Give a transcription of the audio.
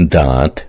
दांत